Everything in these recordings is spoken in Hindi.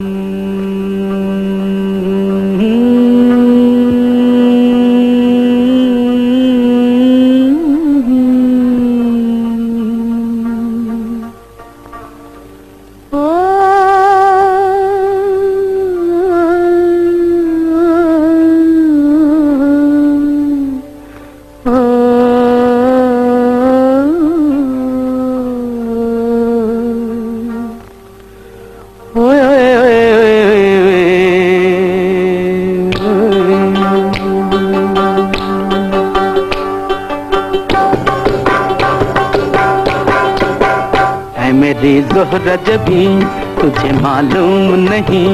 Hmm. मेरी जोहरा जबी तुझे मालूम नहीं,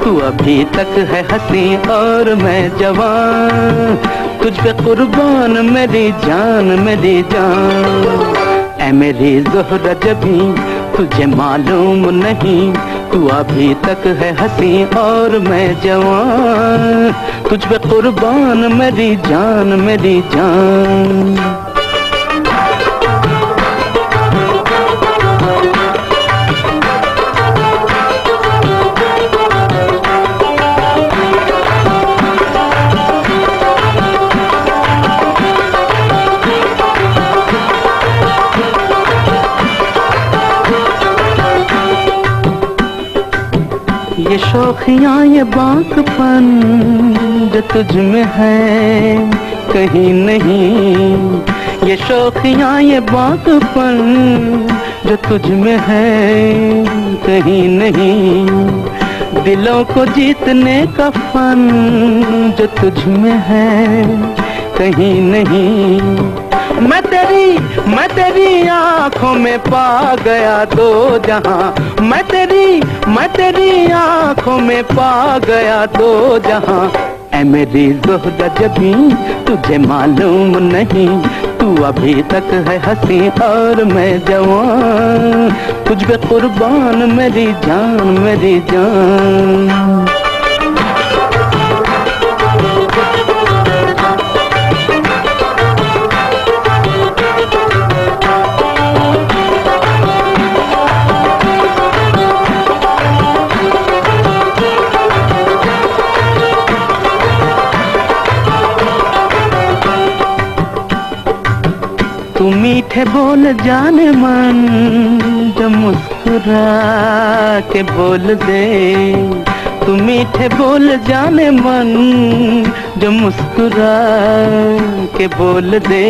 तू अभी तक है हसी और मैं जवान। तुझ पे कुर्बान मेरी जान मेरी जान। ऐ मेरी जोहरा जबी तुझे मालूम नहीं, तू अभी तक है हसी और मैं जवान। तुझ पे कुर्बान मेरी जान मेरी जान। ये शौखियाँ, ये बाकपन जो तुझ में है, कहीं नहीं। ये शौखियाँ, ये बाकपन जो तुझ में है, कहीं नहीं। दिलों को जीतने का फन जो तुझ में है, कहीं नहीं। मैं तेरी मैं तेरी आँखों में पा गया दो जहाँ। मैं तेरी मैं तेरी आँखों में पा गया दो जहाँ। ऐ मेरी जोहरा जबी, तुझे मालूम नहीं। तू अभी तक है हँसी और मैं जवान। तुझ पे कुर्बान मेरी जान मेरी जान। तू मीठे बोल जाने मन, जो मुस्कुरा के बोल दे। तू मीठे बोल जाने मन, जो मुस्कुरा के बोल दे।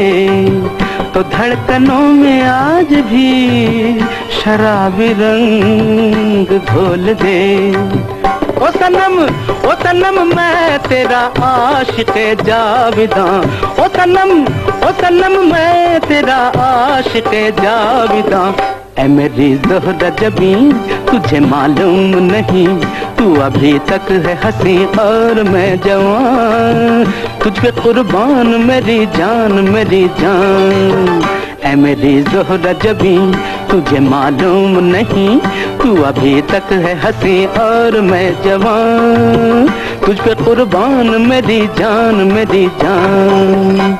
तो धड़कनों में आज भी शराबी रंग घोल दे। ओ सनम ओ सनम, मैं तेरा आशिक जाविदा। ओ सनम ओ सनम, मैं तेरा आशिक जाविदा ऐ मेरी जोहरा जबी तुझे मालूम नहीं। तू अभी तक है हँसी और मैं जवान। तुझ पे कुर्बान मेरी जान मेरी जान। ऐ मेरी जोहरा जबी तुझे मालूम नहीं। तू अभी तक है हँसी और मैं जवान। तुझ पे कुर्बान मेरी जान मेरी जान।